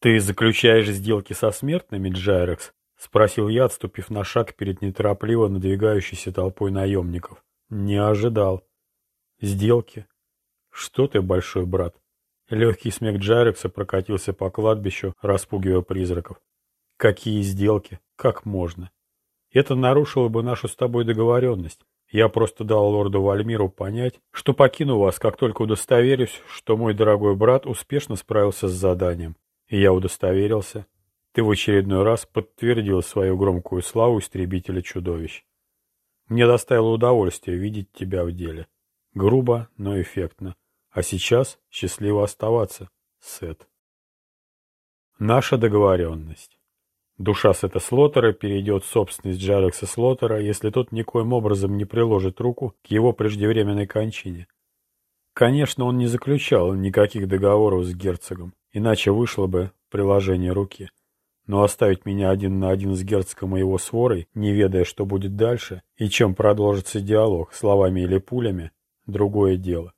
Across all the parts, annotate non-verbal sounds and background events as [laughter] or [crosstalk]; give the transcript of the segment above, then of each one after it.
«Ты заключаешь сделки со смертными, Джайрекс?» — спросил я, отступив на шаг перед неторопливо надвигающейся толпой наемников. «Не ожидал». «Сделки? Что ты, большой брат?» Легкий смех Джайрекса прокатился по кладбищу, распугивая призраков. «Какие сделки? Как можно?» «Это нарушило бы нашу с тобой договоренность. Я просто дал лорду Вальмиру понять, что покину вас, как только удостоверюсь, что мой дорогой брат успешно справился с заданием. И я удостоверился. Ты в очередной раз подтвердил свою громкую славу истребителя чудовищ. Мне доставило удовольствие видеть тебя в деле. Грубо, но эффектно. А сейчас счастливо оставаться, Сет. Наша договоренность. Душа Сета Слотера перейдет в собственность Джарекса Слотера, если тот никоим образом не приложит руку к его преждевременной кончине. Конечно, он не заключал никаких договоров с герцогом, иначе вышло бы приложение руки. Но оставить меня один на один с герцогом и его сворой, не ведая, что будет дальше, и чем продолжится диалог, словами или пулями, другое дело.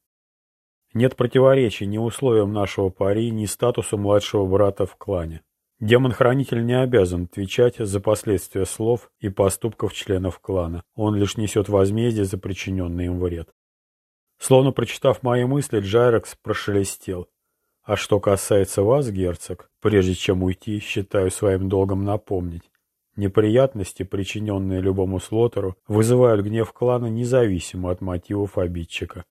Нет противоречий ни условиям нашего пари, ни статусу младшего брата в клане. Демон-хранитель не обязан отвечать за последствия слов и поступков членов клана. Он лишь несет возмездие за причиненный им вред. Словно прочитав мои мысли, Джайрекс прошелестел. А что касается вас, герцог, прежде чем уйти, считаю своим долгом напомнить. Неприятности, причиненные любому слотеру, вызывают гнев клана независимо от мотивов обидчика.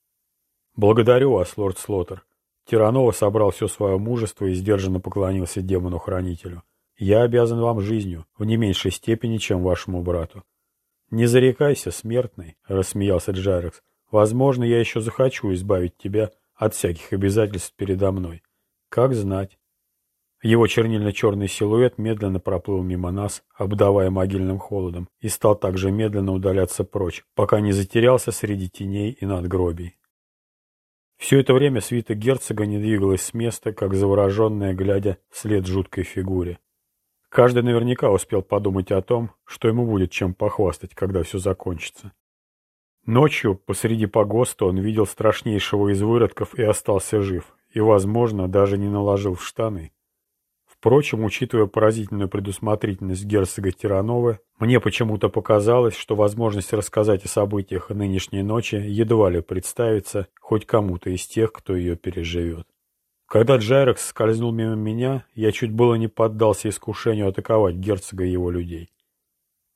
Благодарю вас, лорд Слотер. Тиранова собрал все свое мужество и сдержанно поклонился демону-хранителю. Я обязан вам жизнью, в не меньшей степени, чем вашему брату. Не зарекайся, смертный, рассмеялся Джайрекс. Возможно, я еще захочу избавить тебя от всяких обязательств передо мной. Как знать. Его чернильно-черный силуэт медленно проплыл мимо нас, обдавая могильным холодом, и стал также медленно удаляться прочь, пока не затерялся среди теней и надгробий. Все это время свита герцога не двигалась с места, как завороженная, глядя вслед жуткой фигуре. Каждый наверняка успел подумать о том, что ему будет чем похвастать, когда все закончится. Ночью посреди погоста он видел страшнейшего из выродков и остался жив, и, возможно, даже не наложил в штаны. Впрочем, учитывая поразительную предусмотрительность герцога Тиранова, мне почему-то показалось, что возможность рассказать о событиях нынешней ночи едва ли представится хоть кому-то из тех, кто ее переживет. Когда Джайрекс скользнул мимо меня, я чуть было не поддался искушению атаковать герцога и его людей.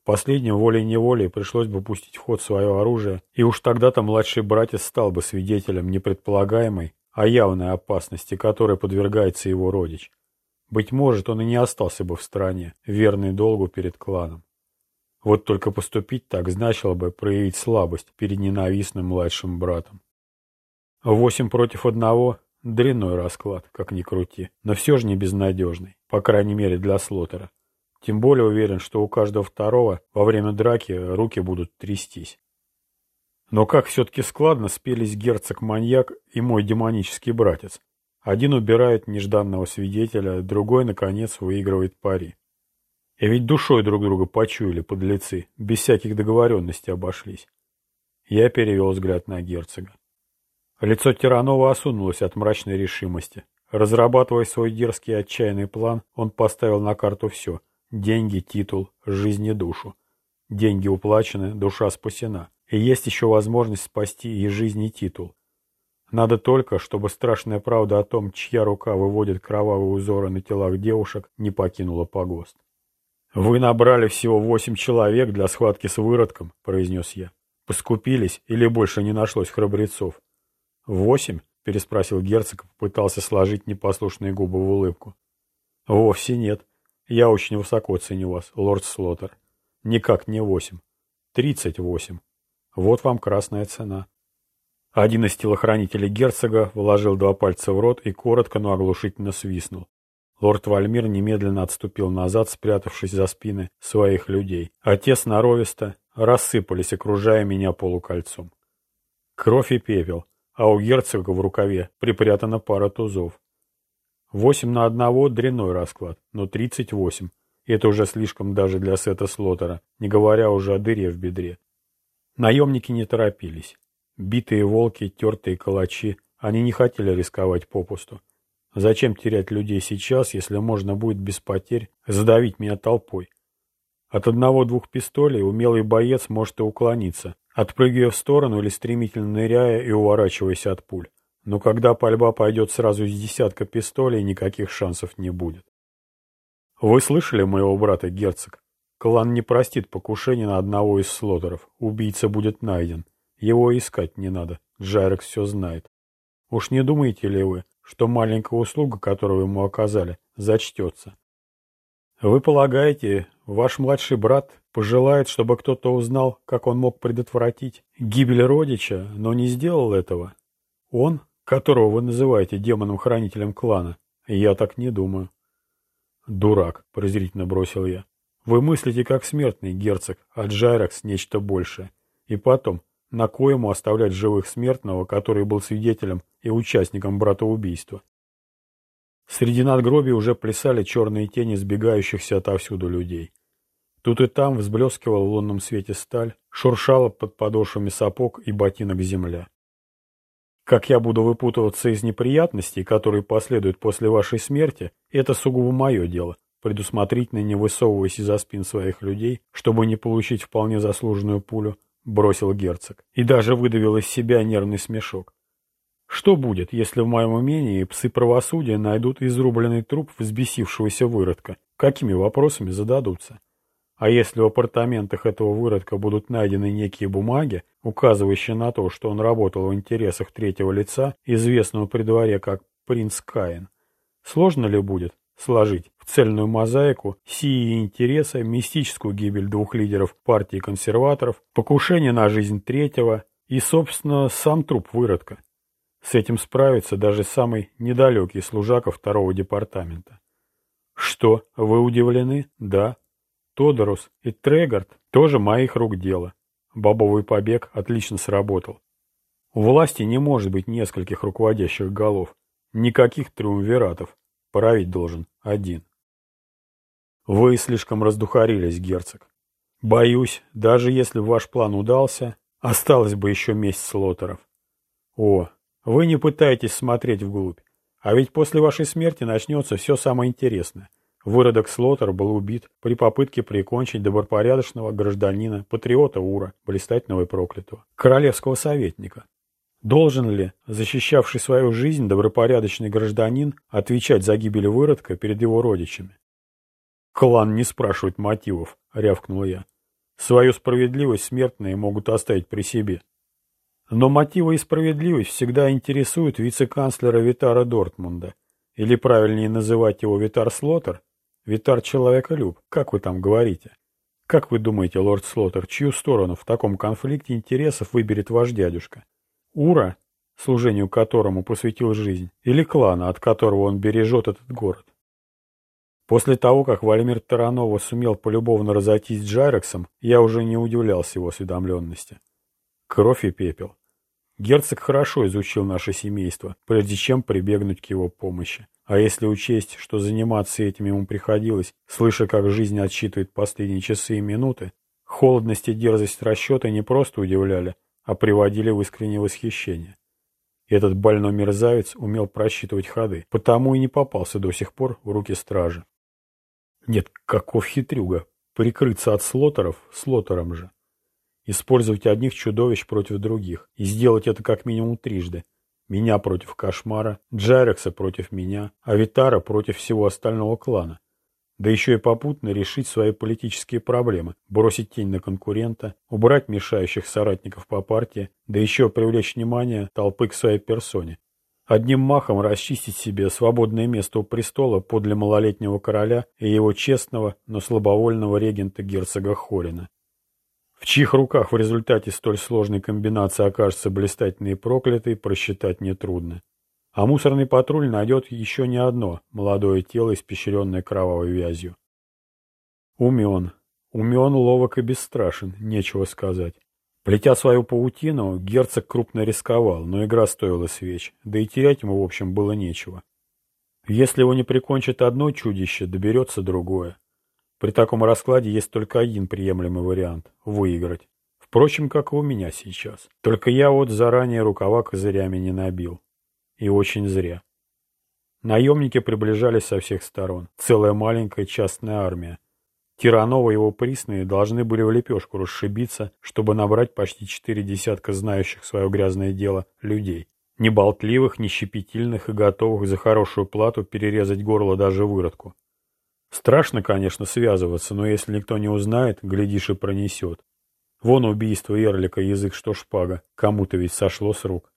Последним волей-неволей пришлось бы пустить в ход свое оружие, и уж тогда-то младший братец стал бы свидетелем не предполагаемой, а явной опасности, которой подвергается его родич. Быть может, он и не остался бы в стране, верный долгу перед кланом. Вот только поступить так значило бы проявить слабость перед ненавистным младшим братом. Восемь против одного – дрянной расклад, как ни крути, но все же не безнадежный, по крайней мере для Слотера. Тем более уверен, что у каждого второго во время драки руки будут трястись. Но как все-таки складно спелись герцог-маньяк и мой демонический братец, один убирает нежданного свидетеля, другой, наконец, выигрывает пари. И ведь душой друг друга почуяли подлецы, без всяких договоренностей обошлись. Я перевел взгляд на герцога. Лицо Тиранова осунулось от мрачной решимости. Разрабатывая свой дерзкий отчаянный план, он поставил на карту все – деньги, титул, жизнь и душу. Деньги уплачены, душа спасена. И есть еще возможность спасти и жизнь, и титул. Надо только, чтобы страшная правда о том, чья рука выводит кровавые узоры на телах девушек, не покинула погост. «Вы набрали всего восемь человек для схватки с выродком», — произнес я. «Поскупились или больше не нашлось храбрецов?» «Восемь?» — переспросил герцог попытался сложить непослушные губы в улыбку. «Вовсе нет. Я очень высоко ценю вас, лорд Слоттер. Никак не восемь. Тридцать восемь. Вот вам красная цена». Один из телохранителей герцога вложил два пальца в рот и коротко, но оглушительно свистнул. Лорд Вальмир немедленно отступил назад, спрятавшись за спины своих людей, а те сноровисто рассыпались, окружая меня полукольцом. Кровь и пепел, а у герцога в рукаве припрятана пара тузов. Восемь на одного – дрянной расклад, но тридцать восемь. Это уже слишком даже для Сета Слотера, не говоря уже о дыре в бедре. Наемники не торопились. Битые волки, тертые калачи, они не хотели рисковать попусту. Зачем терять людей сейчас, если можно будет без потерь задавить меня толпой? От одного-двух пистолей умелый боец может и уклониться, отпрыгивая в сторону или стремительно ныряя и уворачиваясь от пуль. Но когда пальба пойдет сразу из десятка пистолей, никаких шансов не будет. Вы слышали моего брата, герцог? Клан не простит покушения на одного из слотеров. Убийца будет найден. Его искать не надо. Джайрекс все знает. Уж не думаете ли вы, что маленькая услуга, которую ему оказали, зачтется? Вы полагаете, ваш младший брат пожелает, чтобы кто-то узнал, как он мог предотвратить гибель родича, но не сделал этого? Он, которого вы называете демоном-хранителем клана, я так не думаю. Дурак, презрительно бросил я. Вы мыслите как смертный, герцог, а Джайракс нечто большее. И потом, на кое ему оставлять живых смертного, который был свидетелем и участником братоубийства? Среди надгробий уже плясали черные тени сбегающихся отовсюду людей. Тут и там взблескивала в лунном свете сталь, шуршала под подошвами сапог и ботинок земля. Как я буду выпутываться из неприятностей, которые последуют после вашей смерти, это сугубо мое дело, предусмотрительно не высовываясь из-за спин своих людей, чтобы не получить вполне заслуженную пулю, бросил герцог. И даже выдавил из себя нервный смешок. Что будет, если в моем умении псы правосудия найдут изрубленный труп взбесившегося выродка? Какими вопросами зададутся? А если в апартаментах этого выродка будут найдены некие бумаги, указывающие на то, что он работал в интересах третьего лица, известного при дворе как принц Каин, сложно ли будет сложить в цельную мозаику сии интересы, мистическую гибель двух лидеров партии консерваторов, покушение на жизнь третьего и, собственно, сам труп выродка? С этим справится даже самый недалекий служака второго департамента. Что, вы удивлены? Да. Тодорус и Трегард тоже моих рук дело. Бобовый побег отлично сработал. У власти не может быть нескольких руководящих голов, никаких триумвиратов. Править должен один. Вы слишком раздухарились, герцог. Боюсь, даже если ваш план удался, осталось бы еще месяц слотеров. О, вы не пытаетесь смотреть вглубь. А ведь после вашей смерти начнется все самое интересное. Выродок Слотер был убит при попытке прикончить добропорядочного гражданина, патриота Ура, блистательного и проклятого, королевского советника. Должен ли, защищавший свою жизнь, добропорядочный гражданин отвечать за гибель выродка перед его родичами? «Клан не спрашивает мотивов», — рявкнул я. «Свою справедливость смертные могут оставить при себе». Но мотивы и справедливость всегда интересуют вице-канцлера Витара Дортмунда, или правильнее называть его Витар Слотер, Витар человеколюб, как вы там говорите? Как вы думаете, лорд Слотер, чью сторону в таком конфликте интересов выберет ваш дядюшка? Ура, служению которому посвятил жизнь, или клана, от которого он бережет этот город? После того, как Вальмир Таранова сумел полюбовно разойтись с Джайрексом, я уже не удивлялся его осведомленности. Кровь и пепел. Герцог хорошо изучил наше семейство, прежде чем прибегнуть к его помощи. А если учесть, что заниматься этим ему приходилось, слыша, как жизнь отсчитывает последние часы и минуты, холодность и дерзость расчета не просто удивляли, а приводили в искреннее восхищение. Этот больной мерзавец умел просчитывать ходы, потому и не попался до сих пор в руки стражи. Нет, каков хитрюга. Прикрыться от слотеров слотером же. Использовать одних чудовищ против других. И сделать это как минимум трижды. Меня против Кошмара, Джайрекса против меня, Авитара против всего остального клана. Да еще и попутно решить свои политические проблемы, бросить тень на конкурента, убрать мешающих соратников по партии, да еще привлечь внимание толпы к своей персоне. Одним махом расчистить себе свободное место у престола подле малолетнего короля и его честного, но слабовольного регента герцога Хорина. В чьих руках в результате столь сложной комбинации окажется блистательный и проклятый, просчитать нетрудно. А мусорный патруль найдет еще не одно молодое тело, испещренное кровавой вязью. Умен. Умен, ловок и бесстрашен, нечего сказать. Плетя свою паутину, герцог крупно рисковал, но игра стоила свеч, да и терять ему, в общем, было нечего. Если его не прикончит одно чудище, доберется другое. При таком раскладе есть только один приемлемый вариант – выиграть. Впрочем, как и у меня сейчас. Только я вот заранее рукава козырями не набил. И очень зря. Наемники приближались со всех сторон. Целая маленькая частная армия. Тиранова и его присные должны были в лепешку расшибиться, чтобы набрать почти четыре десятка знающих свое грязное дело людей. Неболтливых, нещепетильных и готовых за хорошую плату перерезать горло даже выродку. Страшно, конечно, связываться, но если никто не узнает, глядишь и пронесет. Вон убийство Эрлика, язык что шпага, кому-то ведь сошло с рук.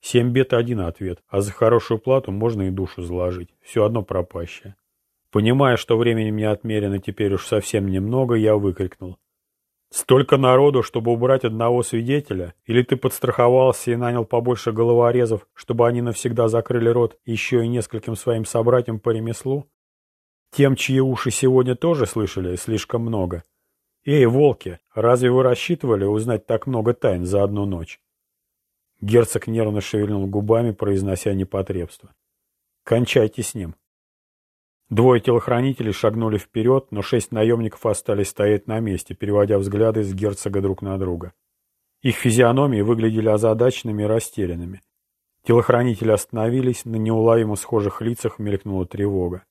Семь бед — один ответ, а за хорошую плату можно и душу заложить. Все одно пропащее. Понимая, что времени мне отмерено теперь уж совсем немного, я выкрикнул. «Столько народу, чтобы убрать одного свидетеля? Или ты подстраховался и нанял побольше головорезов, чтобы они навсегда закрыли рот еще и нескольким своим собратьям по ремеслу? Тем, чьи уши сегодня тоже слышали, слишком много. Эй, волки, разве вы рассчитывали узнать так много тайн за одну ночь?» Герцог нервно шевельнул губами, произнося непотребство. «Кончайте с ним». Двое телохранителей шагнули вперед, но шесть наемников остались стоять на месте, переводя взгляды с герцога друг на друга. Их физиономии выглядели озадаченными и растерянными. Телохранители остановились, на неуловимо схожих лицах мелькнула тревога.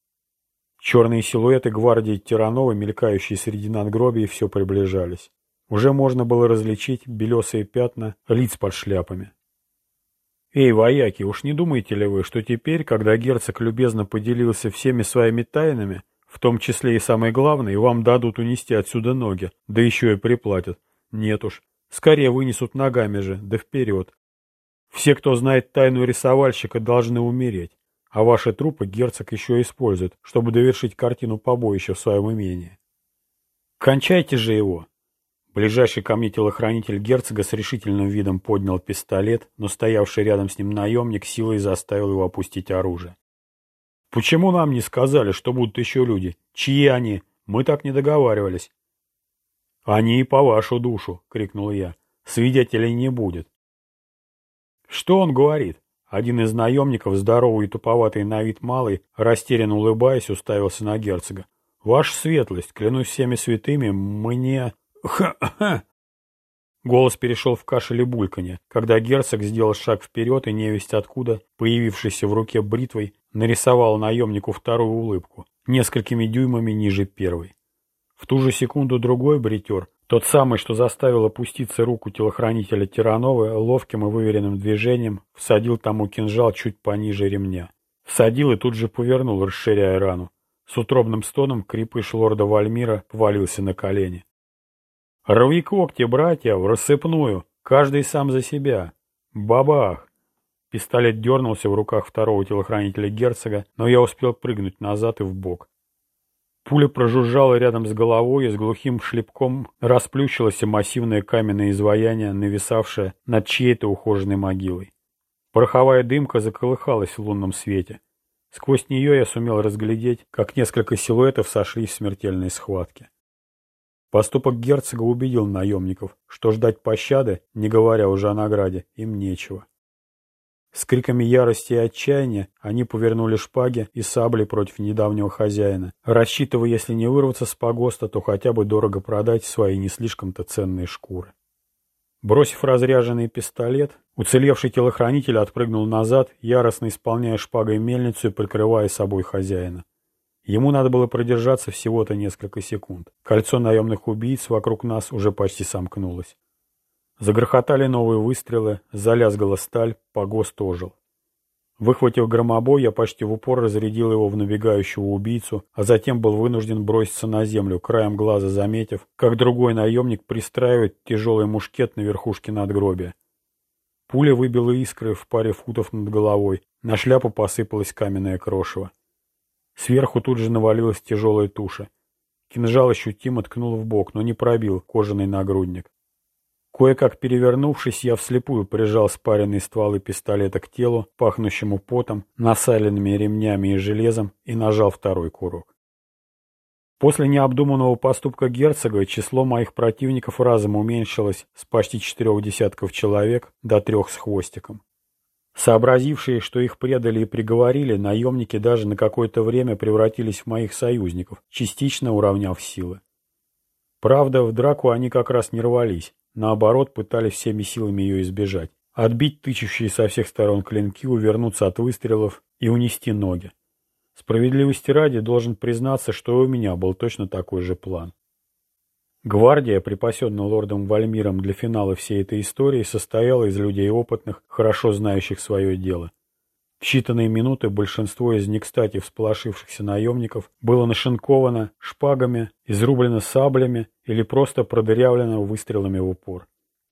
Черные силуэты гвардии Тиранова, мелькающие среди надгробий, все приближались. Уже можно было различить белесые пятна лиц под шляпами. «Эй, вояки, уж не думаете ли вы, что теперь, когда герцог любезно поделился всеми своими тайнами, в том числе и самое главное, вам дадут унести отсюда ноги, да еще и приплатят? Нет уж, скорее вынесут ногами же, да вперед. Все, кто знает тайну рисовальщика, должны умереть, а ваши трупы герцог еще использует, чтобы довершить картину побоища в своем имении. Кончайте же его, Ближайший ко мне телохранитель герцога с решительным видом поднял пистолет, но стоявший рядом с ним наемник силой заставил его опустить оружие. «Почему нам не сказали, что будут еще люди? Чьи они? Мы так не договаривались». «Они и по вашу душу!» — крикнул я. «Свидетелей не будет». «Что он говорит?» Один из наемников, здоровый и туповатый на вид малый, растерянно улыбаясь, уставился на герцога. «Ваша светлость, клянусь всеми святыми, мне...» [laughs] Ха-ха! Голос перешел в кашель и бульканье, когда герцог сделал шаг вперед и невесть откуда, появившийся в руке бритвой, нарисовал наемнику вторую улыбку, несколькими дюймами ниже первой. В ту же секунду другой бритер, тот самый, что заставил опуститься руку телохранителя Тиранова, ловким и выверенным движением всадил тому кинжал чуть пониже ремня. Всадил и тут же повернул, расширяя рану. С утробным стоном крепыш лорда Вальмира повалился на колени. Рви когти, братья, в рассыпную, каждый сам за себя. Бабах! Пистолет дернулся в руках второго телохранителя герцога, но я успел прыгнуть назад и в бок. Пуля прожужжала рядом с головой и с глухим шлепком расплющилось массивное каменное изваяние, нависавшее над чьей-то ухоженной могилой. Пороховая дымка заколыхалась в лунном свете. Сквозь нее я сумел разглядеть, как несколько силуэтов сошлись в смертельной схватке. Поступок герцога убедил наемников, что ждать пощады, не говоря уже о награде, им нечего. С криками ярости и отчаяния они повернули шпаги и сабли против недавнего хозяина, рассчитывая, если не вырваться с погоста, то хотя бы дорого продать свои не слишком-то ценные шкуры. Бросив разряженный пистолет, уцелевший телохранитель отпрыгнул назад, яростно исполняя шпагой мельницу и прикрывая собой хозяина. Ему надо было продержаться всего-то несколько секунд. Кольцо наемных убийц вокруг нас уже почти сомкнулось. Загрохотали новые выстрелы, залязгала сталь, погост ожил. Выхватив громобой, я почти в упор разрядил его в набегающего убийцу, а затем был вынужден броситься на землю, краем глаза заметив, как другой наемник пристраивает тяжелый мушкет на верхушке надгробия. Пуля выбила искры в паре футов над головой, на шляпу посыпалось каменное крошево. Сверху тут же навалилась тяжелая туша. Кинжал ощутимо ткнул в бок, но не пробил кожаный нагрудник. Кое-как перевернувшись, я вслепую прижал спаренные стволы пистолета к телу, пахнущему потом, насаленными ремнями и железом, и нажал второй курок. После необдуманного поступка герцога число моих противников разом уменьшилось с почти четырех десятков человек до трех с хвостиком. Сообразившие, что их предали и приговорили, наемники даже на какое-то время превратились в моих союзников, частично уравняв силы. Правда, в драку они как раз не рвались, наоборот, пытались всеми силами ее избежать. Отбить тычущие со всех сторон клинки, увернуться от выстрелов и унести ноги. Справедливости ради должен признаться, что у меня был точно такой же план. Гвардия, припасенная лордом Вальмиром для финала всей этой истории, состояла из людей опытных, хорошо знающих свое дело. В считанные минуты большинство из некстати всполошившихся наемников было нашинковано шпагами, изрублено саблями или просто продырявлено выстрелами в упор.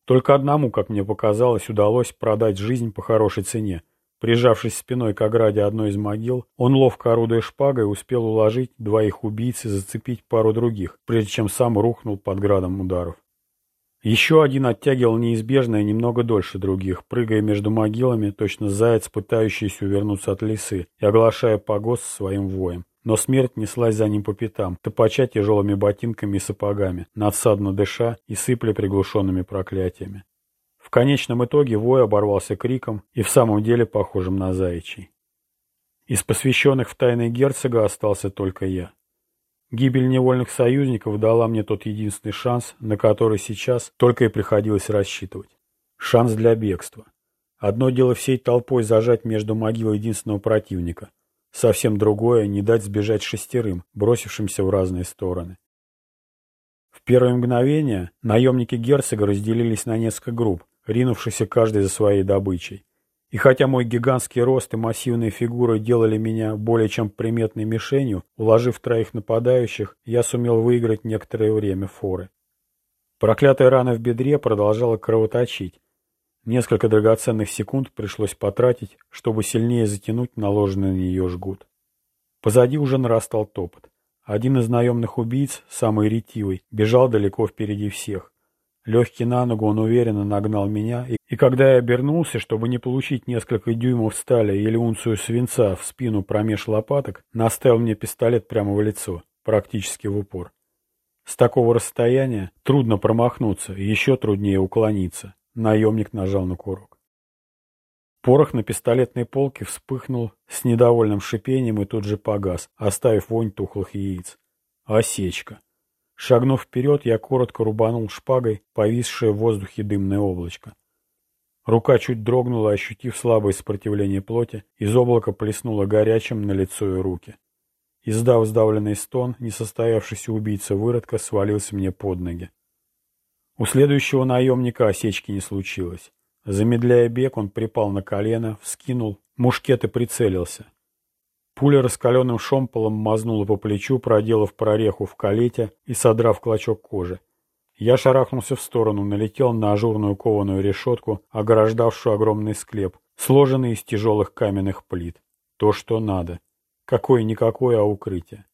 Только одному, как мне показалось, удалось продать жизнь по хорошей цене. Прижавшись спиной к ограде одной из могил, он, ловко орудуя шпагой, успел уложить двоих убийц и зацепить пару других, прежде чем сам рухнул под градом ударов. Еще один оттягивал неизбежное немного дольше других, прыгая между могилами, точно заяц, пытающийся увернуться от лисы, и оглашая погост своим воем. Но смерть неслась за ним по пятам, топача тяжелыми ботинками и сапогами, надсадно дыша и сыпля приглушенными проклятиями. В конечном итоге вой оборвался криком и в самом деле похожим на заячий. Из посвященных в тайны герцога остался только я. Гибель невольных союзников дала мне тот единственный шанс, на который сейчас только и приходилось рассчитывать. Шанс для бегства. Одно дело всей толпой зажать между могил единственного противника. Совсем другое — не дать сбежать шестерым, бросившимся в разные стороны. В первое мгновение наемники герцога разделились на несколько групп, ринувшихся каждый за своей добычей. И хотя мой гигантский рост и массивные фигуры делали меня более чем приметной мишенью, уложив троих нападающих, я сумел выиграть некоторое время форы. Проклятая рана в бедре продолжала кровоточить. Несколько драгоценных секунд пришлось потратить, чтобы сильнее затянуть наложенный на нее жгут. Позади уже нарастал топот. Один из наемных убийц, самый ретивый, бежал далеко впереди всех. Легкий на ногу он уверенно нагнал меня, и, и когда я обернулся, чтобы не получить несколько дюймов стали или унцию свинца в спину промеж лопаток, наставил мне пистолет прямо в лицо, практически в упор. С такого расстояния трудно промахнуться, еще труднее уклониться. Наемник нажал на курок. Порох на пистолетной полке вспыхнул с недовольным шипением и тут же погас, оставив вонь тухлых яиц. Осечка. Шагнув вперед, я коротко рубанул шпагой повисшее в воздухе дымное облачко. Рука чуть дрогнула, ощутив слабое сопротивление плоти, из облака плеснуло горячим на лицо и руки. Издав сдавленный стон, несостоявшийся убийца выродка свалился мне под ноги. У следующего наемника осечки не случилось. Замедляя бег, он припал на колено, вскинул, мушкет и прицелился. Пуля раскаленным шомполом мазнула по плечу, проделав прореху в калете и содрав клочок кожи. Я шарахнулся в сторону, налетел на ажурную кованую решетку, ограждавшую огромный склеп, сложенный из тяжелых каменных плит. То, что надо. Какое-никакое, а укрытие.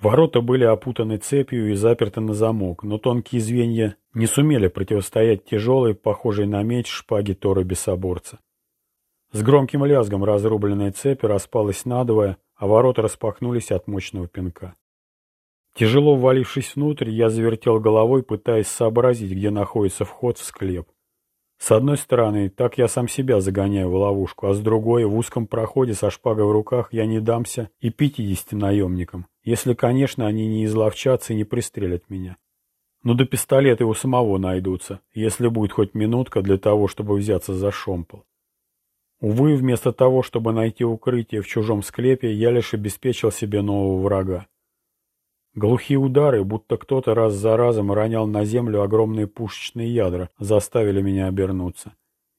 Ворота были опутаны цепью и заперты на замок, но тонкие звенья не сумели противостоять тяжелой, похожей на меч, шпаге Тора Бесоборца. С громким лязгом разрубленная цепь распалась надвое, а ворота распахнулись от мощного пинка. Тяжело ввалившись внутрь, я завертел головой, пытаясь сообразить, где находится вход в склеп. С одной стороны, так я сам себя загоняю в ловушку, а с другой, в узком проходе со шпагой в руках я не дамся и пятидесяти наемникам, если, конечно, они не изловчатся и не пристрелят меня. Но до пистолета у самого найдутся, если будет хоть минутка для того, чтобы взяться за шомпол. Увы, вместо того, чтобы найти укрытие в чужом склепе, я лишь обеспечил себе нового врага. Глухие удары, будто кто-то раз за разом ронял на землю огромные пушечные ядра, заставили меня обернуться.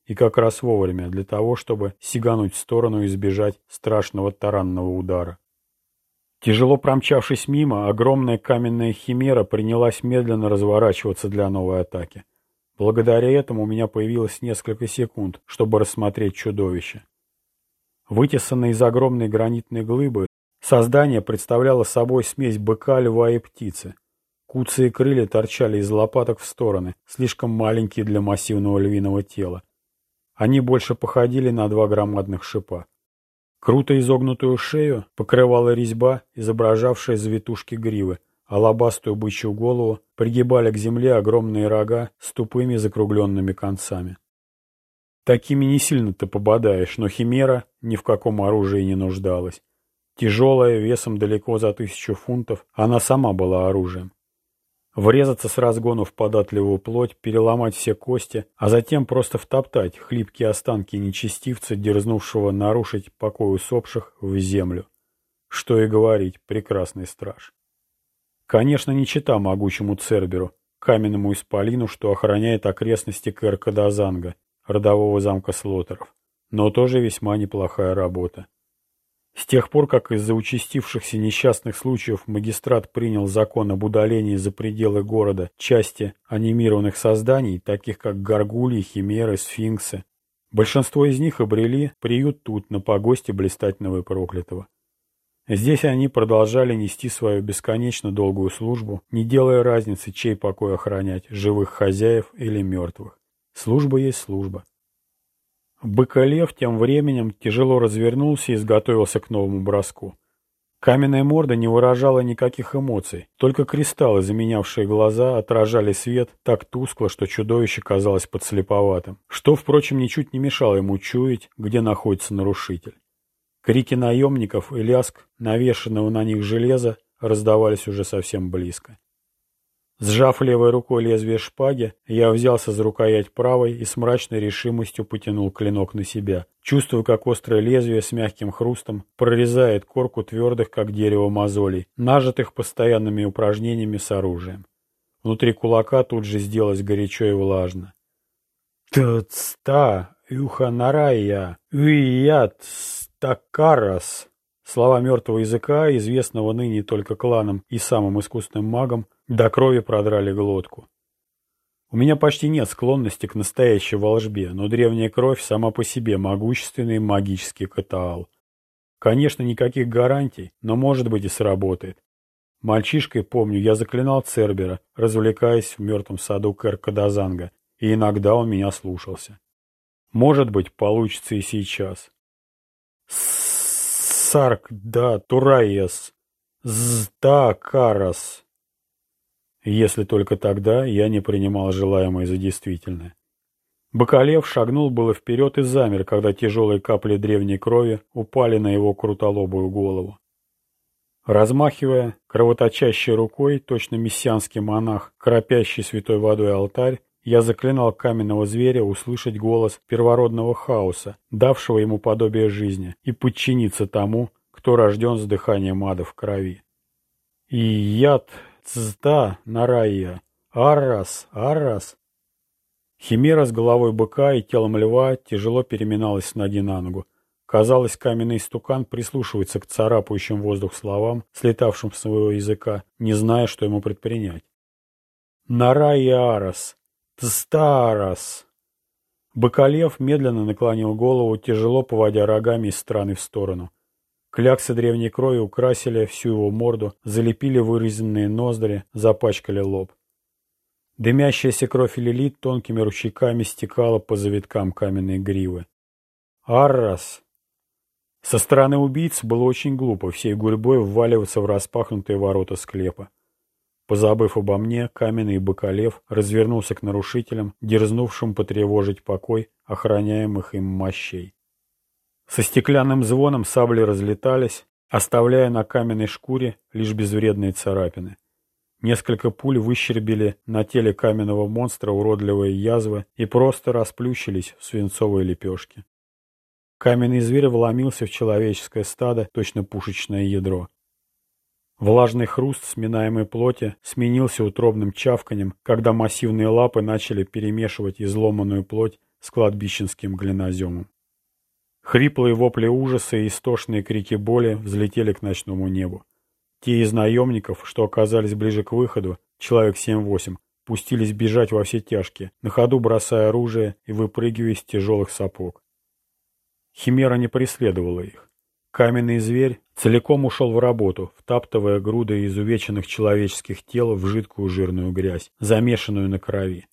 И как раз вовремя, для того, чтобы сигануть в сторону и избежать страшного таранного удара. Тяжело промчавшись мимо, огромная каменная химера принялась медленно разворачиваться для новой атаки. Благодаря этому у меня появилось несколько секунд, чтобы рассмотреть чудовище. Вытесанное из огромной гранитной глыбы, создание представляло собой смесь быка, льва и птицы. Куцы и крылья торчали из лопаток в стороны, слишком маленькие для массивного львиного тела. Они больше походили на два громадных шипа. Круто изогнутую шею покрывала резьба, изображавшая завитушки гривы, а лобастую бычью голову пригибали к земле огромные рога с тупыми закругленными концами. Такими не сильно-то пободаешь, но химера ни в каком оружии не нуждалась. Тяжелая, весом далеко за тысячу фунтов, она сама была оружием. Врезаться с разгону в податливую плоть, переломать все кости, а затем просто втоптать хлипкие останки нечестивца, дерзнувшего нарушить покой усопших в землю. Что и говорить, прекрасный страж. Конечно, не чита могучему Церберу, каменному исполину, что охраняет окрестности Кэркадазанга, родового замка Слотеров, но тоже весьма неплохая работа. С тех пор, как из-за участившихся несчастных случаев магистрат принял закон об удалении за пределы города части анимированных созданий, таких как горгульи, химеры, сфинксы, большинство из них обрели приют тут, на погосте блистательного и проклятого. Здесь они продолжали нести свою бесконечно долгую службу, не делая разницы, чей покой охранять, живых хозяев или мертвых. Служба есть служба. Быколев тем временем тяжело развернулся и изготовился к новому броску. Каменная морда не выражала никаких эмоций, только кристаллы, заменявшие глаза, отражали свет так тускло, что чудовище казалось подслеповатым, что, впрочем, ничуть не мешало ему чуять, где находится нарушитель. Крики наемников и ляск, навешенного на них железа, раздавались уже совсем близко. Сжав левой рукой лезвие шпаги, я взялся за рукоять правой и с мрачной решимостью потянул клинок на себя, чувствуя, как острое лезвие с мягким хрустом прорезает корку твердых, как дерево мозолей, нажитых постоянными упражнениями с оружием. Внутри кулака тут же сделалось горячо и влажно. «Тцта! Юханарая! Уият! Стакарас!» Слова мертвого языка, известного ныне только кланом и самым искусным магом, до крови продрали глотку. У меня почти нет склонности к настоящей волжбе, но древняя кровь сама по себе могущественный магический катаал. Конечно, никаких гарантий, но может быть и сработает. Мальчишкой, помню, я заклинал Цербера, развлекаясь в мертвом саду Кэр-Кадазанга, и иногда он меня слушался. Может быть, получится и сейчас. Сарк да Тураес, Зда Карас. Если только тогда я не принимал желаемое за действительное. Бакалев шагнул было вперед и замер, когда тяжелые капли древней крови упали на его крутолобую голову. Размахивая кровоточащей рукой, точно мессианский монах, кропящий святой водой алтарь, я заклинал каменного зверя услышать голос первородного хаоса, давшего ему подобие жизни, и подчиниться тому, кто рожден с дыханием ада в крови. И яд Цзда, Нарайя, Аррас, Аррас. Химера с головой быка и телом льва тяжело переминалась с ноги на ногу. Казалось, каменный стукан прислушивается к царапающим воздух словам, слетавшим с своего языка, не зная, что ему предпринять. Нарайя Арас, Тстарас. Быколев медленно наклонил голову, тяжело поводя рогами из стороны в сторону. Кляксы древней крови украсили всю его морду, залепили вырезанные ноздри, запачкали лоб. Дымящаяся кровь Лилит тонкими ручейками стекала по завиткам каменной гривы. Аррас! Со стороны убийц было очень глупо всей гурьбой вваливаться в распахнутые ворота склепа. Позабыв обо мне, каменный быколев развернулся к нарушителям, дерзнувшим потревожить покой охраняемых им мощей. Со стеклянным звоном сабли разлетались, оставляя на каменной шкуре лишь безвредные царапины. Несколько пуль выщербили на теле каменного монстра уродливые язвы и просто расплющились в свинцовые лепешки. Каменный зверь вломился в человеческое стадо, точно пушечное ядро. Влажный хруст сминаемой плоти сменился утробным чавканем, когда массивные лапы начали перемешивать изломанную плоть с кладбищенским глиноземом. Хриплые вопли ужаса и истошные крики боли взлетели к ночному небу. Те из наемников, что оказались ближе к выходу, человек семь-восемь, пустились бежать во все тяжкие, на ходу бросая оружие и выпрыгивая из тяжелых сапог. Химера не преследовала их. Каменный зверь целиком ушел в работу, втаптывая груды изувеченных человеческих тел в жидкую жирную грязь, замешанную на крови.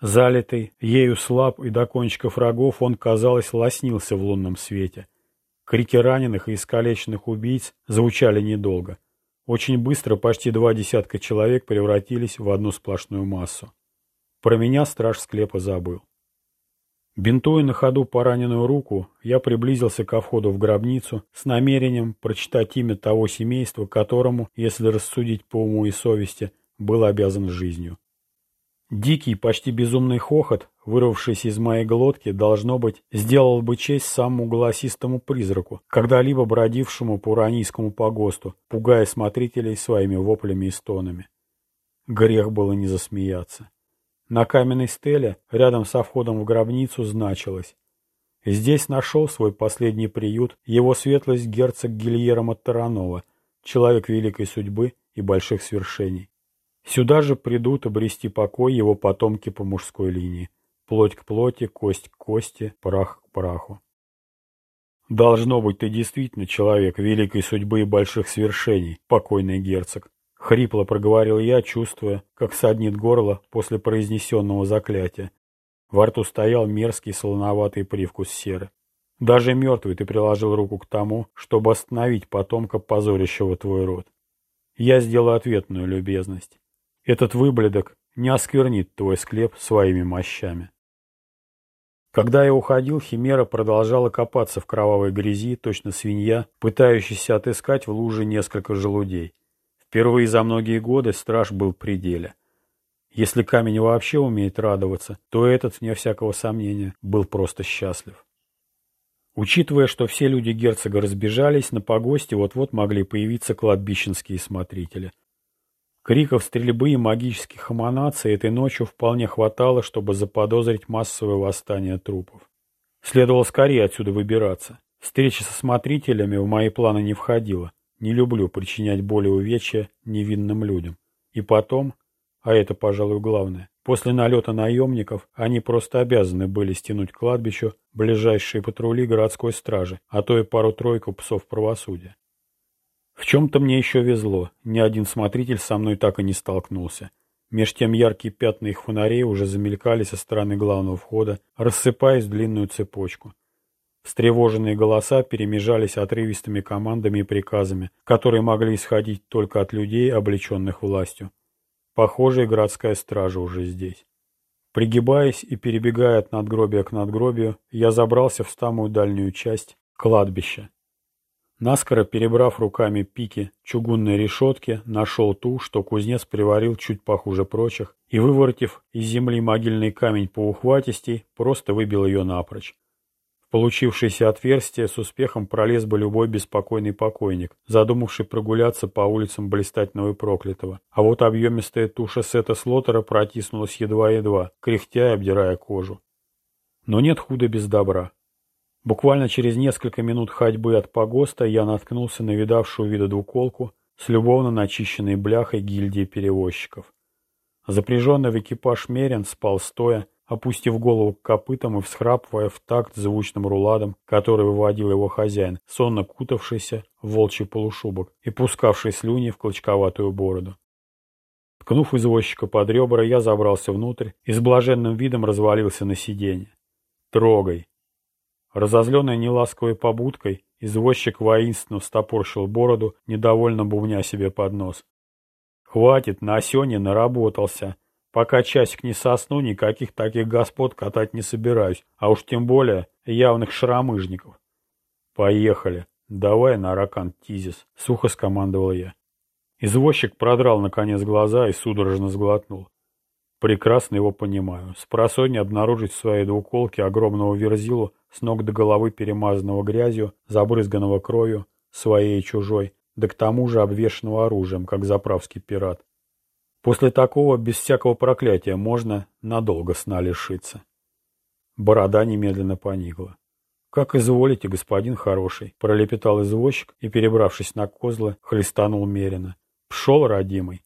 Залитый, ею слаб и до кончиков рогов, он, казалось, лоснился в лунном свете. Крики раненых и искалеченных убийц звучали недолго. Очень быстро почти два десятка человек превратились в одну сплошную массу. Про меня страж склепа забыл. Бинтуя на ходу пораненную руку, я приблизился ко входу в гробницу с намерением прочитать имя того семейства, которому, если рассудить по уму и совести, был обязан жизнью. Дикий, почти безумный хохот, вырвавшийся из моей глотки, должно быть, сделал бы честь самому голосистому призраку, когда-либо бродившему по уранийскому погосту, пугая смотрителей своими воплями и стонами. Грех было не засмеяться. На каменной стеле, рядом со входом в гробницу, значилось Здесь нашел свой последний приют его светлость герцог Гильермо Таранова, человек великой судьбы и больших свершений. Сюда же придут обрести покой его потомки по мужской линии. Плоть к плоти, кость к кости, прах к праху. Должно быть, ты действительно человек великой судьбы и больших свершений, покойный герцог. Хрипло проговорил я, чувствуя, как саднит горло после произнесенного заклятия. Во рту стоял мерзкий солоноватый привкус серы. Даже мертвый ты приложил руку к тому, чтобы остановить потомка, позорящего твой род. Я сделаю ответную любезность. Этот выблядок не осквернит твой склеп своими мощами. Когда я уходил, Химера продолжала копаться в кровавой грязи, точно свинья, пытающаяся отыскать в луже несколько желудей. Впервые за многие годы страж был при деле. Если камень вообще умеет радоваться, то этот, вне всякого сомнения, был просто счастлив. Учитывая, что все люди герцога разбежались, на погосте вот-вот могли появиться кладбищенские смотрители – Криков, стрельбы и магических эманаций этой ночью вполне хватало, чтобы заподозрить массовое восстание трупов. Следовало скорее отсюда выбираться. Встреча со смотрителями в мои планы не входила. Не люблю причинять боль и увечья невинным людям. И потом, а это, пожалуй, главное, после налета наемников они просто обязаны были стянуть к кладбищу ближайшие патрули городской стражи, а то и пару-тройку псов правосудия. В чем-то мне еще везло, ни один смотритель со мной так и не столкнулся. Меж тем яркие пятна их фонарей уже замелькали со стороны главного входа, рассыпаясь в длинную цепочку. Встревоженные голоса перемежались отрывистыми командами и приказами, которые могли исходить только от людей, облеченных властью. Похоже, городская стража уже здесь. Пригибаясь и перебегая от надгробия к надгробию, я забрался в самую дальнюю часть – кладбища. Наскоро перебрав руками пики чугунной решетки, нашел ту, что кузнец приварил чуть похуже прочих, и, выворотив из земли могильный камень по ухватистей, просто выбил ее напрочь. Получившееся отверстие с успехом пролез бы любой беспокойный покойник, задумавший прогуляться по улицам блистательного и проклятого. А вот объемистая туша Сета Слотера протиснулась едва-едва, кряхтя и обдирая кожу. Но нет худа без добра. Буквально через несколько минут ходьбы от погоста я наткнулся на видавшую вида двуколку с любовно начищенной бляхой гильдии перевозчиков. Запряженный в экипаж Мерин спал стоя, опустив голову к копытам и всхрапывая в такт звучным руладом, который выводил его хозяин, сонно кутавшийся в волчий полушубок и пускавший слюни в клочковатую бороду. Ткнув извозчика под ребра, я забрался внутрь и с блаженным видом развалился на сиденье. «Трогай!» Разозленный неласковой побудкой, извозчик воинственно встопорщил бороду, недовольно бубня себе под нос. «Хватит, на осёне наработался. Пока часик не сосну, никаких таких господ катать не собираюсь, а уж тем более явных шаромыжников». «Поехали. Давай на ракан тизис», — сухо скомандовал я. Извозчик продрал наконец глаза и судорожно сглотнул. Прекрасно его понимаю. С просонья обнаружить в своей двуколке огромного верзилу с ног до головы перемазанного грязью, забрызганного кровью, своей и чужой, да к тому же обвешанного оружием, как заправский пират. После такого, без всякого проклятия, можно надолго сна лишиться. Борода немедленно поникла. «Как изволите, господин хороший», — пролепетал извозчик и, перебравшись на козлы, хлестанул меренно. «Пшел, родимый».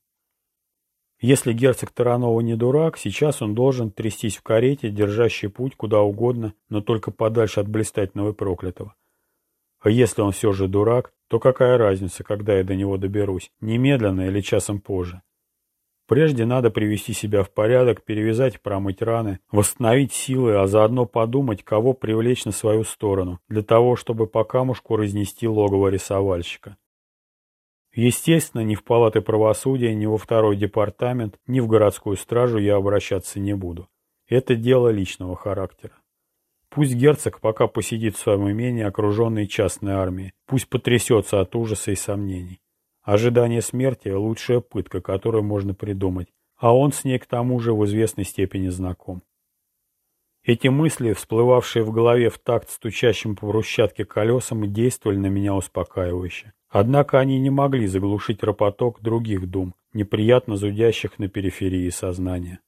Если герцог Таранова не дурак, сейчас он должен трястись в карете, держащий путь куда угодно, но только подальше от блистательного и проклятого. А если он все же дурак, то какая разница, когда я до него доберусь, немедленно или часом позже? Прежде надо привести себя в порядок, перевязать промыть раны, восстановить силы, а заодно подумать, кого привлечь на свою сторону, для того, чтобы по камушку разнести логово рисовальщика. Естественно, ни в палаты правосудия, ни во второй департамент, ни в городскую стражу я обращаться не буду. Это дело личного характера. Пусть герцог пока посидит в своем имении, окруженный частной армией. Пусть потрясется от ужаса и сомнений. Ожидание смерти – лучшая пытка, которую можно придумать, а он с ней к тому же в известной степени знаком. Эти мысли, всплывавшие в голове в такт стучащим по брусчатке колесам, действовали на меня успокаивающе. Однако они не могли заглушить ропоток других дум, неприятно зудящих на периферии сознания.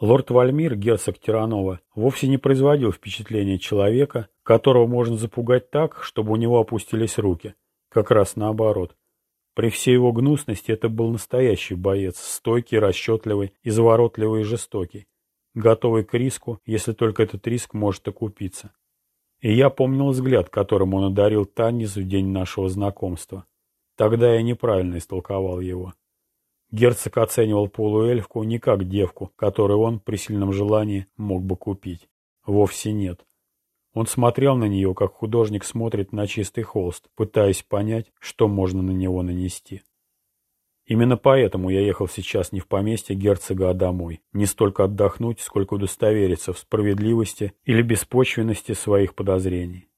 Лорд Вальмир, герцог Тиранова, вовсе не производил впечатления человека, которого можно запугать так, чтобы у него опустились руки. Как раз наоборот. При всей его гнусности это был настоящий боец, стойкий, расчетливый, изворотливый и жестокий, готовый к риску, если только этот риск может окупиться. И я помнил взгляд, которым он одарил Танис в день нашего знакомства. Тогда я неправильно истолковал его. Герцог оценивал полуэльфку не как девку, которую он при сильном желании мог бы купить. Вовсе нет. Он смотрел на нее, как художник смотрит на чистый холст, пытаясь понять, что можно на него нанести. Именно поэтому я ехал сейчас не в поместье герцога, а домой. Не столько отдохнуть, сколько удостовериться в справедливости или беспочвенности своих подозрений.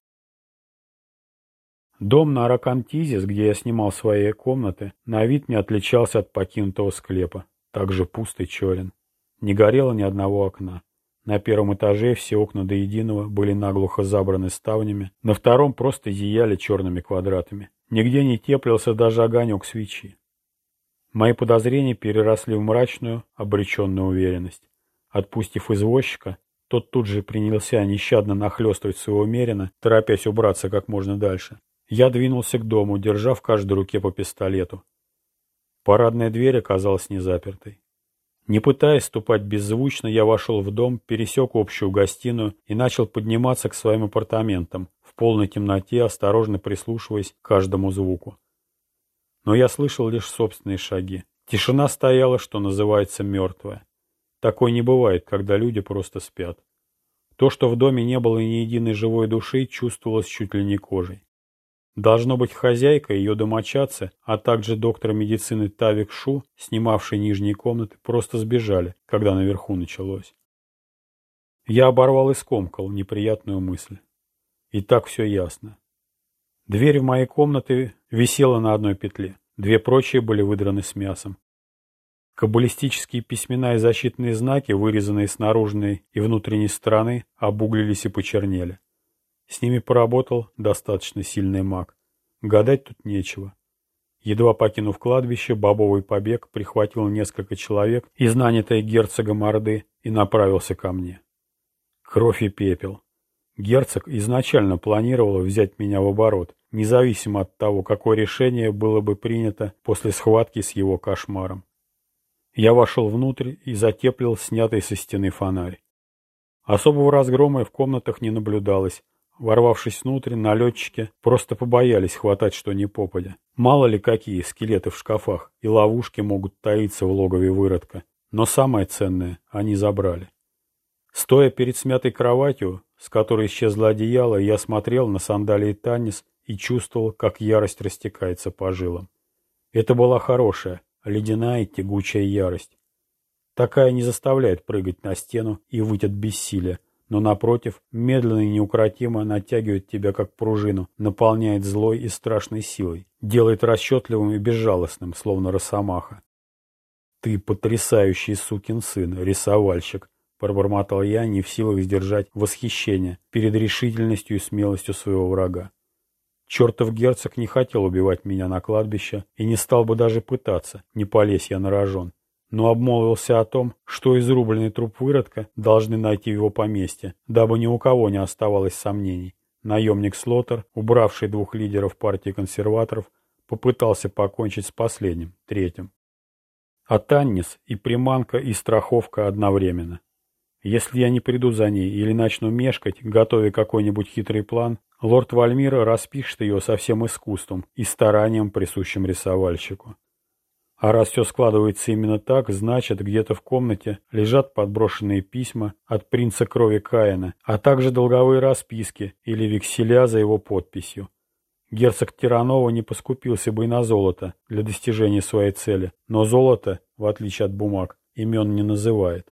Дом на Аракантизис, где я снимал свои комнаты, на вид не отличался от покинутого склепа. Также пуст черен. Не горело ни одного окна. На первом этаже все окна до единого были наглухо забраны ставнями, на втором просто зияли черными квадратами. Нигде не теплился даже огонек свечи. Мои подозрения переросли в мрачную, обреченную уверенность. Отпустив извозчика, тот тут же принялся нещадно нахлестывать своего мерина, торопясь убраться как можно дальше. Я двинулся к дому, держа в каждой руке по пистолету. Парадная дверь оказалась незапертой. Не пытаясь ступать беззвучно, я вошел в дом, пересек общую гостиную и начал подниматься к своим апартаментам, в полной темноте, осторожно прислушиваясь к каждому звуку. Но я слышал лишь собственные шаги. Тишина стояла, что называется, мертвая. Такой не бывает, когда люди просто спят. То, что в доме не было ни единой живой души, чувствовалось чуть ли не кожей. Должно быть, хозяйка, ее домочадцы, а также доктор медицины Тавик Шу, снимавший нижние комнаты, просто сбежали, когда наверху началось. Я оборвал и скомкал неприятную мысль. И так все ясно. Дверь в моей комнаты висела на одной петле, две прочие были выдраны с мясом. Каббалистические письмена и защитные знаки, вырезанные с наружной и внутренней стороны, обуглились и почернели. С ними поработал достаточно сильный маг. Гадать тут нечего. Едва покинув кладбище, бобовый побег прихватил несколько человек из нанятой герцогом Орды и направился ко мне. Кровь и пепел. Герцог изначально планировал взять меня в оборот, независимо от того, какое решение было бы принято после схватки с его кошмаром. Я вошел внутрь и затеплил снятый со стены фонарь. Особого разгрома в комнатах не наблюдалось, Ворвавшись внутрь, налетчики просто побоялись хватать что ни попадя. Мало ли какие скелеты в шкафах и ловушки могут таиться в логове выродка. Но самое ценное они забрали. Стоя перед смятой кроватью, с которой исчезло одеяло, я смотрел на сандалии Танис и чувствовал, как ярость растекается по жилам. Это была хорошая, ледяная тягучая ярость. Такая не заставляет прыгать на стену и выть от бессилия, но, напротив, медленно и неукротимо натягивает тебя как пружину, наполняет злой и страшной силой, делает расчетливым и безжалостным, словно росомаха. «Ты потрясающий сукин сын, рисовальщик!» — пробормотал я, не в силах сдержать восхищение перед решительностью и смелостью своего врага. Чертов герцог не хотел убивать меня на кладбище и не стал бы даже пытаться, не полезь я на рожон но обмолвился о том, что изрубленный труп выродка должны найти в его поместье, дабы ни у кого не оставалось сомнений. Наемник Слотер, убравший двух лидеров партии консерваторов, попытался покончить с последним, третьим. А Таннис и приманка, и страховка одновременно. Если я не приду за ней или начну мешкать, готовя какой-нибудь хитрый план, лорд Вальмира распишет ее со всем искусством и старанием, присущим рисовальщику. А раз все складывается именно так, значит, где-то в комнате лежат подброшенные письма от принца крови Каина, а также долговые расписки или векселя за его подписью. Герцог Тиранова не поскупился бы и на золото для достижения своей цели, но золото, в отличие от бумаг, имен не называет.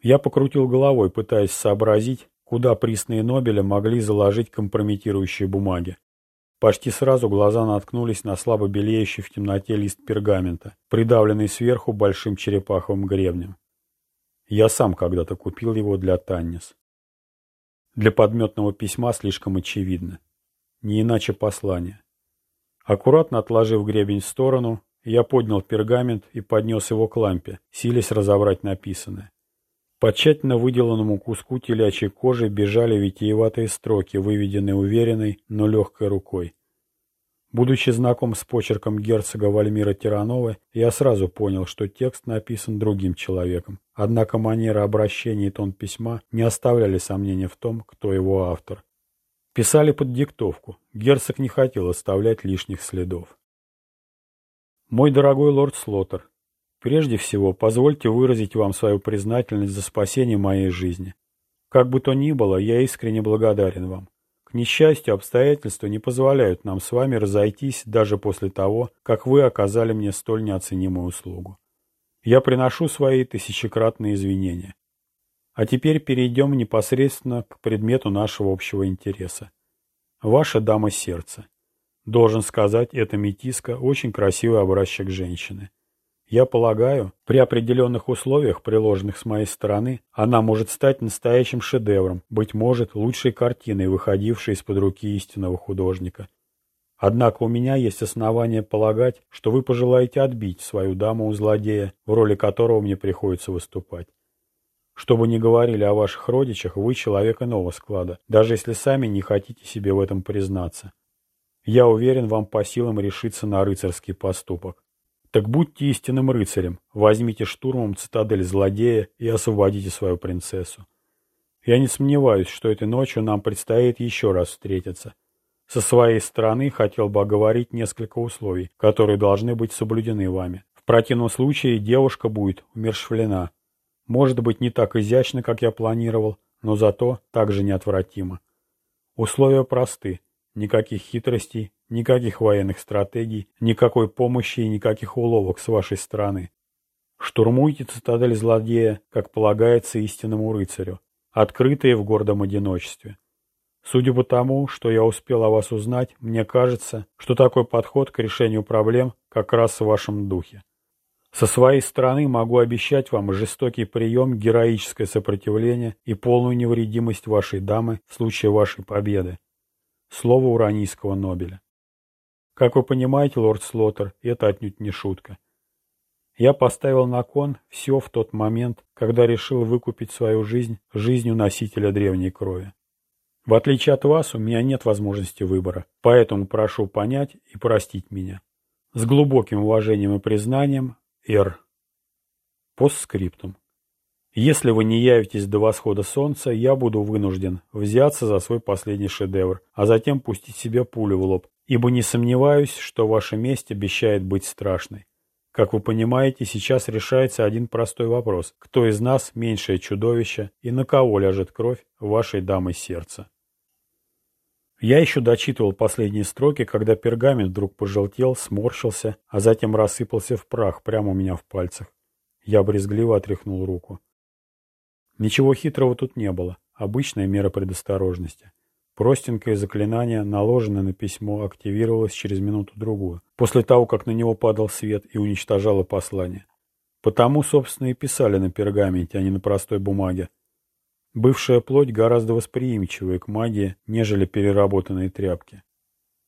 Я покрутил головой, пытаясь сообразить, куда присные Нобеля могли заложить компрометирующие бумаги. Почти сразу глаза наткнулись на слабо белеющий в темноте лист пергамента, придавленный сверху большим черепаховым гребнем. Я сам когда-то купил его для Таннис. Для подметного письма слишком очевидно. Не иначе послание. Аккуратно отложив гребень в сторону, я поднял пергамент и поднес его к лампе, силясь разобрать написанное. По тщательно выделанному куску телячьей кожи бежали витиеватые строки, выведенные уверенной, но легкой рукой. Будучи знаком с почерком герцога Вальмира Тиранова, я сразу понял, что текст написан другим человеком. Однако манера обращения и тон письма не оставляли сомнения в том, кто его автор. Писали под диктовку. Герцог не хотел оставлять лишних следов. Мой дорогой лорд Слоттер, Прежде всего, позвольте выразить вам свою признательность за спасение моей жизни. Как бы то ни было, я искренне благодарен вам. К несчастью, обстоятельства не позволяют нам с вами разойтись даже после того, как вы оказали мне столь неоценимую услугу. Я приношу свои тысячекратные извинения. А теперь перейдем непосредственно к предмету нашего общего интереса. Ваша дама сердца. Должен сказать, эта метиска очень красивый образчик женщины. Я полагаю, при определенных условиях, приложенных с моей стороны, она может стать настоящим шедевром, быть может, лучшей картиной, выходившей из-под руки истинного художника. Однако у меня есть основания полагать, что вы пожелаете отбить свою даму у злодея, в роли которого мне приходится выступать. Что бы ни говорили о ваших родичах, вы человек иного склада, даже если сами не хотите себе в этом признаться. Я уверен, вам по силам решиться на рыцарский поступок. Так будьте истинным рыцарем, возьмите штурмом цитадель злодея и освободите свою принцессу. Я не сомневаюсь, что этой ночью нам предстоит еще раз встретиться. Со своей стороны хотел бы оговорить несколько условий, которые должны быть соблюдены вами. В противном случае девушка будет умершвлена. Может быть, не так изящно, как я планировал, но зато так же неотвратимо. Условия просты. Никаких хитростей, Никаких военных стратегий, никакой помощи и никаких уловок с вашей стороны. Штурмуйте цитадель злодея, как полагается истинному рыцарю, открытые в гордом одиночестве. Судя по тому, что я успел о вас узнать, мне кажется, что такой подход к решению проблем как раз в вашем духе. Со своей стороны могу обещать вам жестокий прием, героическое сопротивление и полную невредимость вашей дамы в случае вашей победы. Слово уранийского Нобеля. Как вы понимаете, лорд Слоттер, это отнюдь не шутка. Я поставил на кон все в тот момент, когда решил выкупить свою жизнь жизнью носителя древней крови. В отличие от вас, у меня нет возможности выбора, поэтому прошу понять и простить меня. С глубоким уважением и признанием, Р. Постскриптум. Если вы не явитесь до восхода солнца, я буду вынужден взяться за свой последний шедевр, а затем пустить себе пулю в лоб, ибо не сомневаюсь, что ваша месть обещает быть страшной. Как вы понимаете, сейчас решается один простой вопрос. Кто из нас меньшее чудовище и на кого ляжет кровь вашей дамы сердца? Я еще дочитывал последние строки, когда пергамент вдруг пожелтел, сморщился, а затем рассыпался в прах прямо у меня в пальцах. Я брезгливо отряхнул руку. Ничего хитрого тут не было. Обычная мера предосторожности. Простенькое заклинание, наложенное на письмо, активировалось через минуту-другую, после того, как на него падал свет и уничтожало послание. Потому, собственно, и писали на пергаменте, а не на простой бумаге. Бывшая плоть гораздо восприимчивее к магии, нежели переработанные тряпки.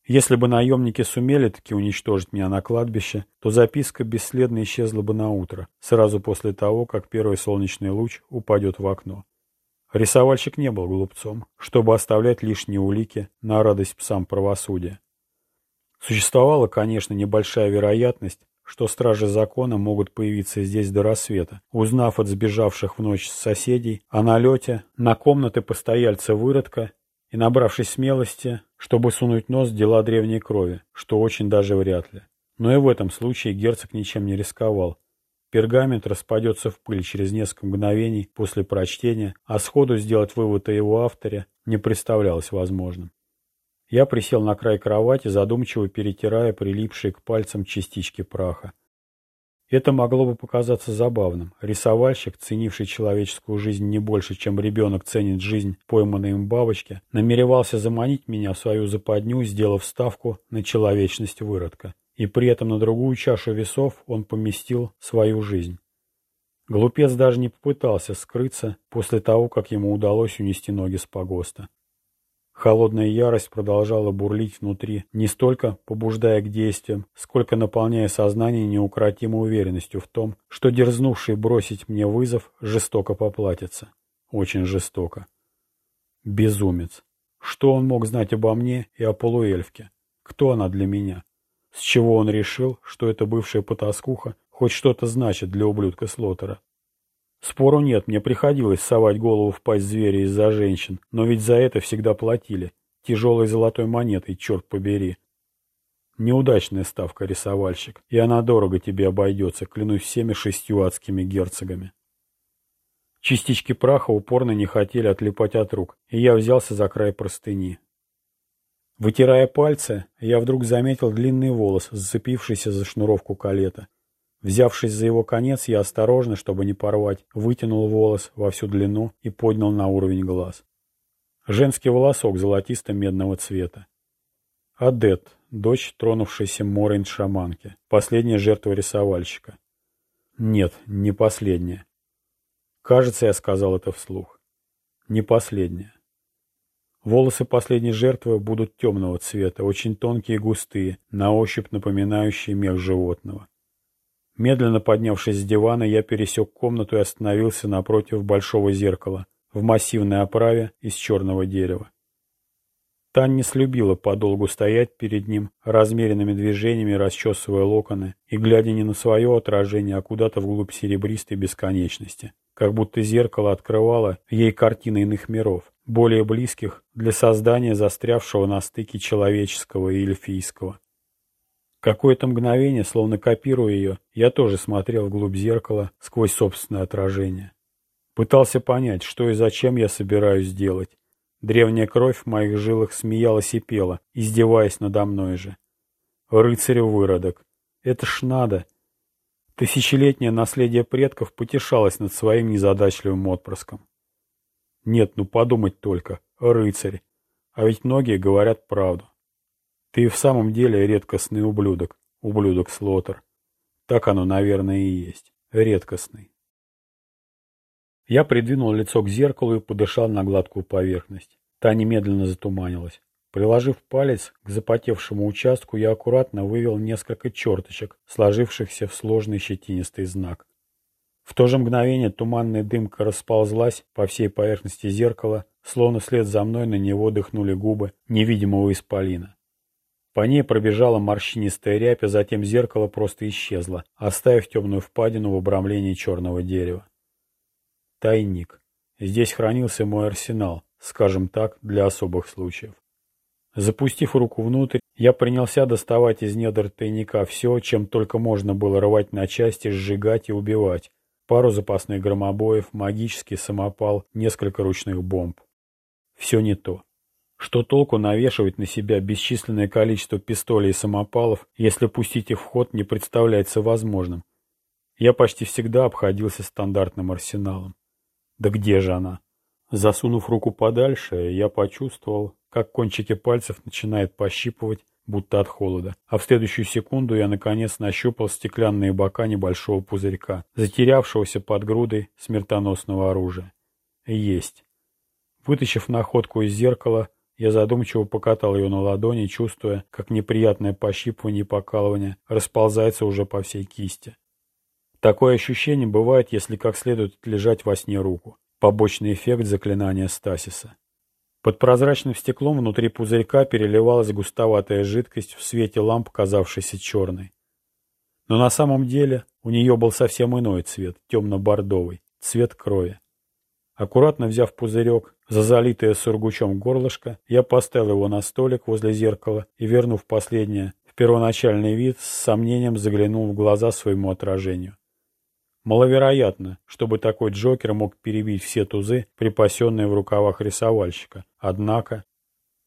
Если бы наемники сумели таки уничтожить меня на кладбище, то записка бесследно исчезла бы на утро, сразу после того, как первый солнечный луч упадет в окно. Рисовальщик не был глупцом, чтобы оставлять лишние улики на радость псам правосудия. Существовала, конечно, небольшая вероятность, что стражи закона могут появиться здесь до рассвета, узнав от сбежавших в ночь соседей о налете на комнаты постояльца выродка и набравшись смелости, чтобы сунуть нос в дела древней крови, что очень даже вряд ли. Но и в этом случае герцог ничем не рисковал, Пергамент распадется в пыль через несколько мгновений после прочтения, а сходу сделать вывод о его авторе не представлялось возможным. Я присел на край кровати, задумчиво перетирая прилипшие к пальцам частички праха. Это могло бы показаться забавным. Рисовальщик, ценивший человеческую жизнь не больше, чем ребенок ценит жизнь пойманной им бабочки, намеревался заманить меня в свою западню, сделав ставку на человечность выродка. И при этом на другую чашу весов он поместил свою жизнь. Глупец даже не попытался скрыться после того, как ему удалось унести ноги с погоста. Холодная ярость продолжала бурлить внутри, не столько побуждая к действиям, сколько наполняя сознание неукротимой уверенностью в том, что дерзнувший бросить мне вызов жестоко поплатится. Очень жестоко. Безумец. Что он мог знать обо мне и о полуэльфке? Кто она для меня? С чего он решил, что эта бывшая потаскуха хоть что-то значит для ублюдка Слотера? Спору нет, мне приходилось совать голову в пасть зверя из-за женщин, но ведь за это всегда платили. Тяжелой золотой монетой, черт побери. Неудачная ставка, рисовальщик, и она дорого тебе обойдется, клянусь всеми шестью адскими герцогами. Частички праха упорно не хотели отлипать от рук, и я взялся за край простыни. Вытирая пальцы, я вдруг заметил длинный волос, зацепившийся за шнуровку калета. Взявшись за его конец, я осторожно, чтобы не порвать, вытянул волос во всю длину и поднял на уровень глаз. Женский волосок золотисто-медного цвета. Адет, дочь тронувшейся Морейн шаманки, последняя жертва рисовальщика. Нет, не последняя. Кажется, я сказал это вслух. Не последняя. Волосы последней жертвы будут темного цвета, очень тонкие и густые, на ощупь напоминающие мех животного. Медленно поднявшись с дивана, я пересек комнату и остановился напротив большого зеркала в массивной оправе из черного дерева. Таннис любила подолгу стоять перед ним, размеренными движениями расчесывая локоны и глядя не на свое отражение, а куда-то вглубь серебристой бесконечности, как будто зеркало открывало ей картины иных миров, более близких для создания застрявшего на стыке человеческого и эльфийского. Какое-то мгновение, словно копируя ее, я тоже смотрел вглубь зеркала сквозь собственное отражение. Пытался понять, что и зачем я собираюсь сделать. Древняя кровь в моих жилах смеялась и пела, издеваясь надо мной же. Рыцарю выродок. Это ж надо. Тысячелетнее наследие предков потешалось над своим незадачливым отпрыском. Нет, ну подумать только. Рыцарь. А ведь многие говорят правду. Ты в самом деле редкостный ублюдок, ублюдок Слотер. Так оно, наверное, и есть. Редкостный. Я придвинул лицо к зеркалу и подышал на гладкую поверхность. Та немедленно затуманилась. Приложив палец к запотевшему участку, я аккуратно вывел несколько черточек, сложившихся в сложный щетинистый знак. В то же мгновение туманная дымка расползлась по всей поверхности зеркала, словно вслед за мной на него дыхнули губы невидимого исполина. По ней пробежала морщинистая рябь, а затем зеркало просто исчезло, оставив темную впадину в обрамлении черного дерева. Тайник. Здесь хранился мой арсенал, скажем так, для особых случаев. Запустив руку внутрь, я принялся доставать из недр тайника все, чем только можно было рвать на части, сжигать и убивать. Пару запасных громобоев, магический самопал, несколько ручных бомб. Все не то. Что толку навешивать на себя бесчисленное количество пистолей и самопалов, если пустить их в ход не представляется возможным? Я почти всегда обходился стандартным арсеналом. Да где же она? Засунув руку подальше, я почувствовал, как кончики пальцев начинают пощипывать, будто от холода. А в следующую секунду я наконец нащупал стеклянные бока небольшого пузырька, затерявшегося под грудой смертоносного оружия. Есть. Вытащив находку из зеркала, я задумчиво покатал ее на ладони, чувствуя, как неприятное пощипывание и покалывание расползается уже по всей кисти. Такое ощущение бывает, если как следует лежать во сне руку. Побочный эффект заклинания Стасиса. Под прозрачным стеклом внутри пузырька переливалась густоватая жидкость в свете ламп, казавшейся черной. Но на самом деле у нее был совсем иной цвет, темно-бордовый, цвет крови. Аккуратно взяв пузырек за залитое сургучом горлышко, я поставил его на столик возле зеркала и, вернув последнее в первоначальный вид, с сомнением заглянул в глаза своему отражению. Маловероятно, чтобы такой Джокер мог перебить все тузы, припасенные в рукавах рисовальщика. Однако,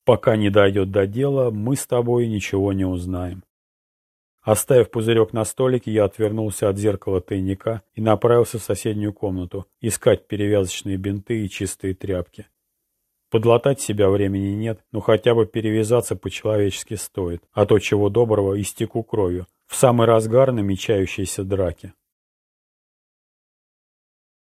пока не дойдет до дела, мы с тобой ничего не узнаем. Оставив пузырек на столике, я отвернулся от зеркала тайника и направился в соседнюю комнату искать перевязочные бинты и чистые тряпки. Подлатать себя времени нет, но хотя бы перевязаться по-человечески стоит, а то чего доброго истеку кровью, в самый разгар намечающейся драки.